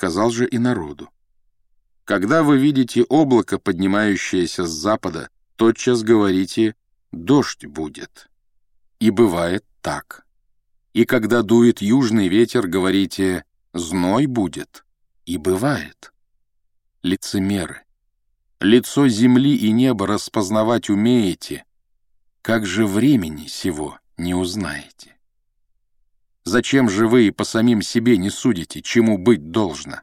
сказал же и народу. Когда вы видите облако, поднимающееся с запада, тотчас говорите «дождь будет». И бывает так. И когда дует южный ветер, говорите «зной будет». И бывает. Лицемеры. Лицо земли и неба распознавать умеете, как же времени сего не узнаете? Зачем же вы и по самим себе не судите, чему быть должно?